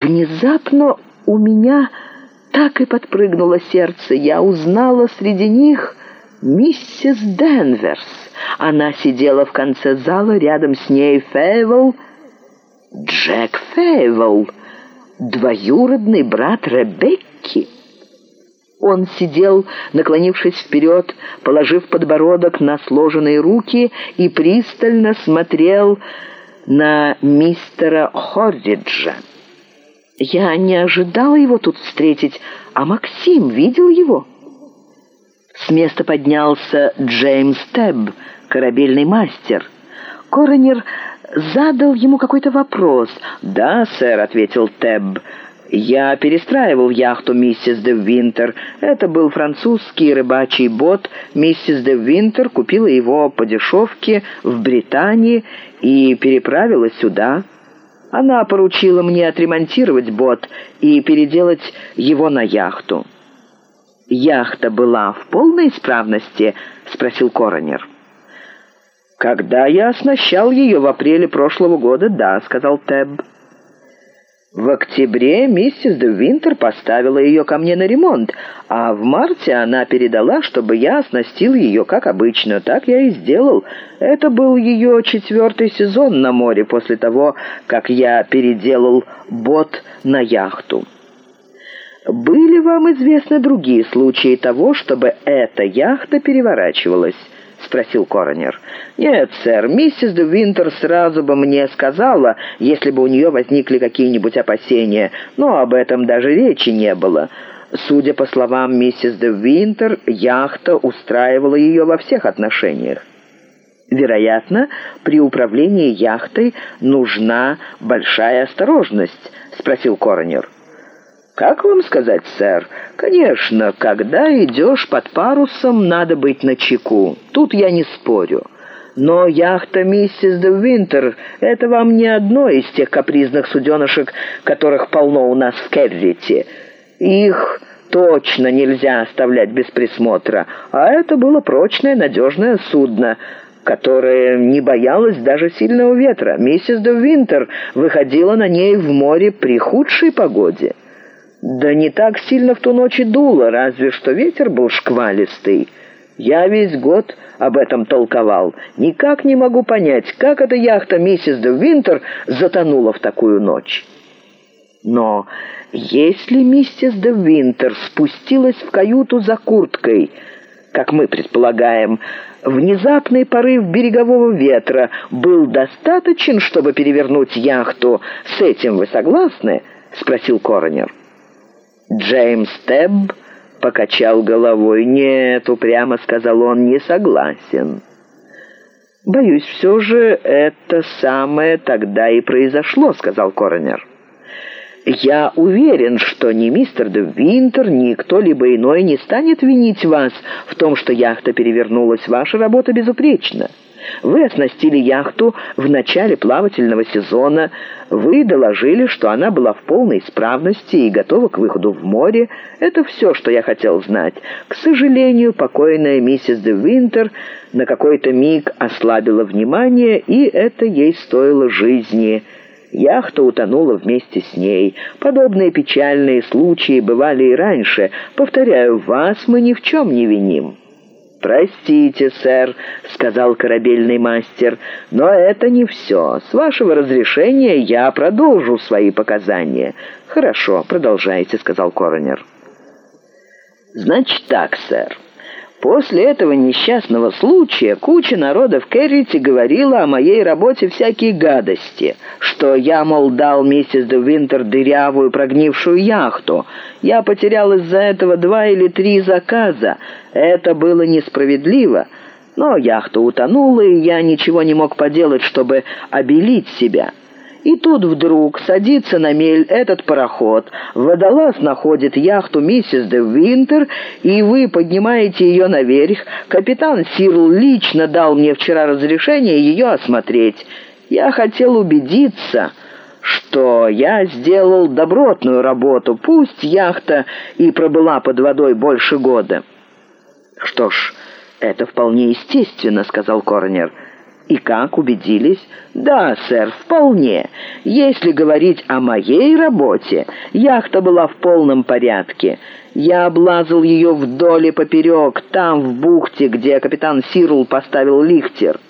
Внезапно у меня так и подпрыгнуло сердце. Я узнала среди них миссис Денверс. Она сидела в конце зала, рядом с ней Фейвел, Джек Фейвел, двоюродный брат Ребекки. Он сидел, наклонившись вперед, положив подбородок на сложенные руки и пристально смотрел на мистера Хорриджа. Я не ожидала его тут встретить, а Максим видел его. С места поднялся Джеймс Тебб, корабельный мастер. Коронер задал ему какой-то вопрос. «Да, сэр», — ответил Тебб, — «Я перестраивал яхту миссис де Винтер. Это был французский рыбачий бот. Миссис де Винтер купила его по дешевке в Британии и переправила сюда». Она поручила мне отремонтировать бот и переделать его на яхту. «Яхта была в полной исправности?» — спросил Коронер. «Когда я оснащал ее в апреле прошлого года, да», — сказал Тебб. В октябре миссис де Винтер поставила ее ко мне на ремонт, а в марте она передала, чтобы я оснастил ее как обычно. Так я и сделал. Это был ее четвертый сезон на море после того, как я переделал бот на яхту. Были вам известны другие случаи того, чтобы эта яхта переворачивалась? — спросил коронер. «Нет, сэр, миссис де Винтер сразу бы мне сказала, если бы у нее возникли какие-нибудь опасения, но об этом даже речи не было». Судя по словам миссис де Винтер, яхта устраивала ее во всех отношениях. «Вероятно, при управлении яхтой нужна большая осторожность», — спросил коронер. «Как вам сказать, сэр? Конечно, когда идешь под парусом, надо быть начеку. Тут я не спорю. Но яхта миссис де Винтер — это вам не одно из тех капризных суденышек, которых полно у нас в Керрите. Их точно нельзя оставлять без присмотра. А это было прочное, надежное судно» которое не боялось даже сильного ветра. Миссис де Винтер выходила на ней в море при худшей погоде. Да не так сильно в ту ночь и дуло, разве что ветер был шквалистый. Я весь год об этом толковал. Никак не могу понять, как эта яхта миссис де Винтер затонула в такую ночь. Но если миссис де Винтер спустилась в каюту за курткой, как мы предполагаем, внезапный порыв берегового ветра был достаточен, чтобы перевернуть яхту. С этим вы согласны? — спросил Коронер. Джеймс Тебб покачал головой. «Нет, упрямо сказал он, не согласен». «Боюсь, все же это самое тогда и произошло», — сказал Коронер. «Я уверен, что ни мистер де Винтер, ни кто-либо иной не станет винить вас в том, что яхта перевернулась. Ваша работа безупречна». Вы оснастили яхту в начале плавательного сезона. Вы доложили, что она была в полной исправности и готова к выходу в море. Это все, что я хотел знать. К сожалению, покойная миссис де Винтер на какой-то миг ослабила внимание, и это ей стоило жизни». Яхта утонула вместе с ней. Подобные печальные случаи бывали и раньше. Повторяю, вас мы ни в чем не виним». «Простите, сэр», — сказал корабельный мастер, — «но это не все. С вашего разрешения я продолжу свои показания». «Хорошо, продолжайте», — сказал коронер. «Значит так, сэр». После этого несчастного случая куча народа в Керрите говорила о моей работе всякие гадости, что я, мол, дал миссис де Винтер дырявую прогнившую яхту. Я потерял из-за этого два или три заказа. Это было несправедливо, но яхта утонула, и я ничего не мог поделать, чтобы обелить себя». И тут вдруг садится на мель этот пароход. Водолаз находит яхту миссис де Винтер, и вы поднимаете ее наверх. Капитан Сирл лично дал мне вчера разрешение ее осмотреть. Я хотел убедиться, что я сделал добротную работу, пусть яхта и пробыла под водой больше года. «Что ж, это вполне естественно», — сказал Корнер. «И как, убедились?» «Да, сэр, вполне. Если говорить о моей работе, яхта была в полном порядке. Я облазал ее вдоль и поперек, там, в бухте, где капитан Сирл поставил лихтер».